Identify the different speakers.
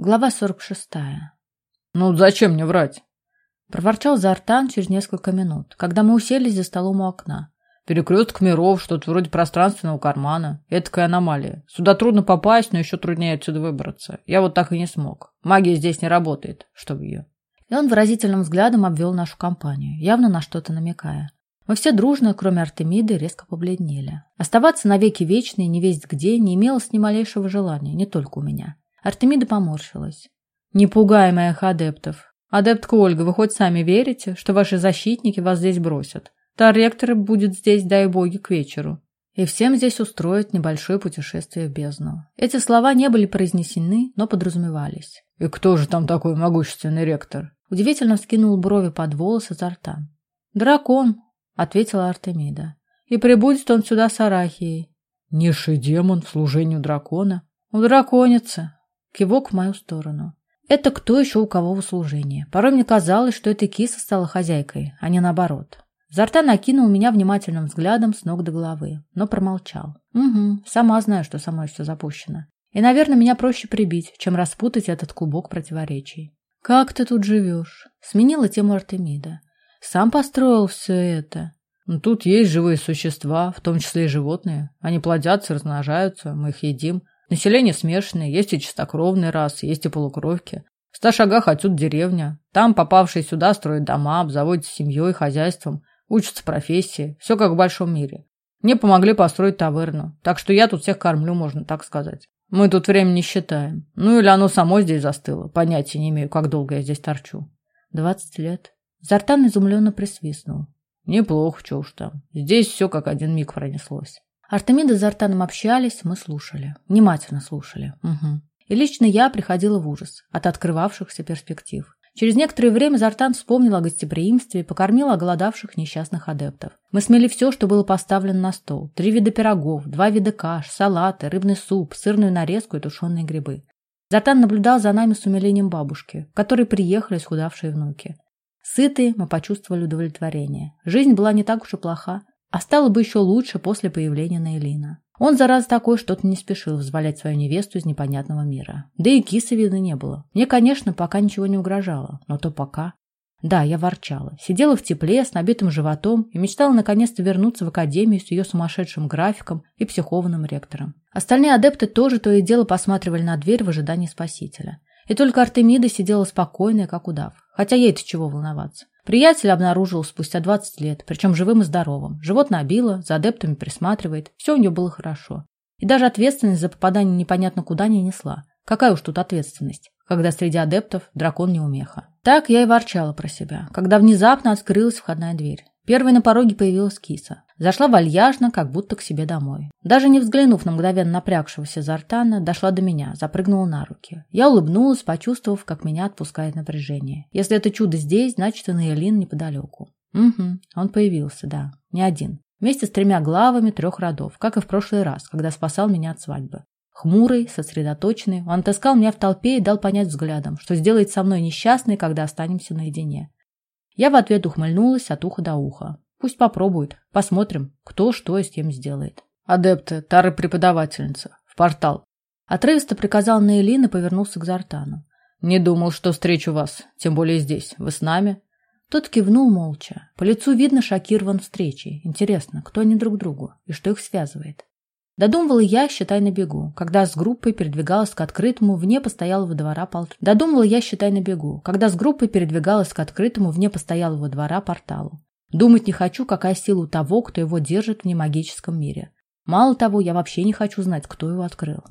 Speaker 1: Глава 46.
Speaker 2: «Ну, зачем мне врать?»
Speaker 1: Проворчал Зартан через несколько минут, когда мы уселись за столом у окна.
Speaker 2: «Перекресток миров, что-то вроде пространственного кармана. Эдакая аномалия. Сюда трудно попасть, но еще труднее отсюда выбраться. Я вот так и не смог. Магия здесь не работает, чтобы ее».
Speaker 1: И он выразительным взглядом обвел нашу компанию, явно на что-то намекая. Мы все дружно, кроме Артемиды, резко побледнели. Оставаться навеки вечной, не весть где, не имелось ни малейшего желания, не только у меня. Артемида поморщилась. «Не пугай моих адептов. Адептка Ольга, вы хоть сами верите, что ваши защитники вас здесь бросят? Тар-ректор будет здесь, дай боги, к вечеру. И всем здесь устроят небольшое путешествие в бездну». Эти слова не были произнесены, но подразумевались.
Speaker 2: «И кто же там такой могущественный ректор?»
Speaker 1: Удивительно вскинул брови под волосы за рта. «Дракон», — ответила Артемида. «И прибудет он сюда с Арахией».
Speaker 2: «Низший демон в служению дракона?»
Speaker 1: «У драконицы», Кивок в мою сторону. Это кто еще у кого в услужении. Порой мне казалось, что эта киса стала хозяйкой, а не наоборот. Зарта накинул меня внимательным взглядом с ног до головы, но промолчал. Угу, сама знаю, что со мной все запущено. И, наверное, меня проще прибить, чем распутать этот клубок противоречий. «Как ты тут живешь?» — сменила тему Артемида. «Сам построил все это?»
Speaker 2: «Ну, тут есть живые существа, в том числе и животные. Они плодятся, размножаются, мы их едим. Население смешанное, есть и чистокровные расы, есть и полукровки. В ста шагах отсюда деревня. Там попавшие сюда строят дома, обзаводятся семьей, хозяйством, учатся профессии. Все как в большом мире. Мне помогли построить таверну, так что я тут всех кормлю, можно так сказать. Мы тут время не считаем. Ну или оно само здесь застыло. Понятия не имею, как долго я здесь торчу.
Speaker 1: Двадцать лет. Зартан изумленно присвистнул.
Speaker 2: Неплохо, что уж там. Здесь все как один миг пронеслось.
Speaker 1: Артемида с Зартаном общались, мы слушали. Внимательно слушали. Угу. И лично я приходила в ужас от открывавшихся перспектив. Через некоторое время Зартан вспомнил о гостеприимстве и покормил оголодавших несчастных адептов. Мы смели все, что было поставлено на стол. Три вида пирогов, два вида каш, салаты, рыбный суп, сырную нарезку и тушеные грибы. Зартан наблюдал за нами с умилением бабушки, в которой приехали схудавшие внуки. Сытые, мы почувствовали удовлетворение. Жизнь была не так уж и плоха. А стало бы еще лучше после появления Нейлина. Он, зараз такой, что-то не спешил взвалять свою невесту из непонятного мира. Да и кисы видно не было. Мне, конечно, пока ничего не угрожало, но то пока. Да, я ворчала. Сидела в тепле, с набитым животом и мечтала наконец-то вернуться в академию с ее сумасшедшим графиком и психованным ректором. Остальные адепты тоже то и дело посматривали на дверь в ожидании спасителя. И только Артемида сидела спокойная, как удав. Хотя ей-то чего волноваться. Приятель обнаружил спустя 20 лет, причем живым и здоровым. Животное обило, за адептами присматривает. Все у нее было хорошо. И даже ответственность за попадание непонятно куда не несла. Какая уж тут ответственность, когда среди адептов дракон не умеха. Так я и ворчала про себя, когда внезапно открылась входная дверь. Первой на пороге появилась киса. Зашла вальяжно, как будто к себе домой. Даже не взглянув на мгновенно напрягшегося Зартана, дошла до меня, запрыгнула на руки. Я улыбнулась, почувствовав, как меня отпускает напряжение. Если это чудо здесь, значит и Наилин неподалеку. Угу, он появился, да, не один. Вместе с тремя главами трех родов, как и в прошлый раз, когда спасал меня от свадьбы. Хмурый, сосредоточенный, он таскал меня в толпе и дал понять взглядом, что сделает со мной несчастной, когда останемся наедине. Я в ответ ухмыльнулась от уха до уха. Пусть попробует. Посмотрим, кто что и с кем сделает.
Speaker 2: Адепты, Тары преподавательница. В портал.
Speaker 1: Отрывисто приказал Нейлин и повернулся к Зартану.
Speaker 2: Не думал, что встречу вас, тем более здесь. Вы с нами?
Speaker 1: Тот кивнул молча. По лицу видно шокирован встречей. Интересно, кто они друг другу и что их связывает? Додумывала я, считай на бегу, когда с группой передвигалась к открытому вне постоялого двора порталу. Додумывала я, считай на бегу, когда с группой передвигалась к открытому вне постоялого двора порталу. Думать не хочу, какая сила у того, кто его держит в немагическом мире. Мало того, я вообще не хочу знать, кто его открыл.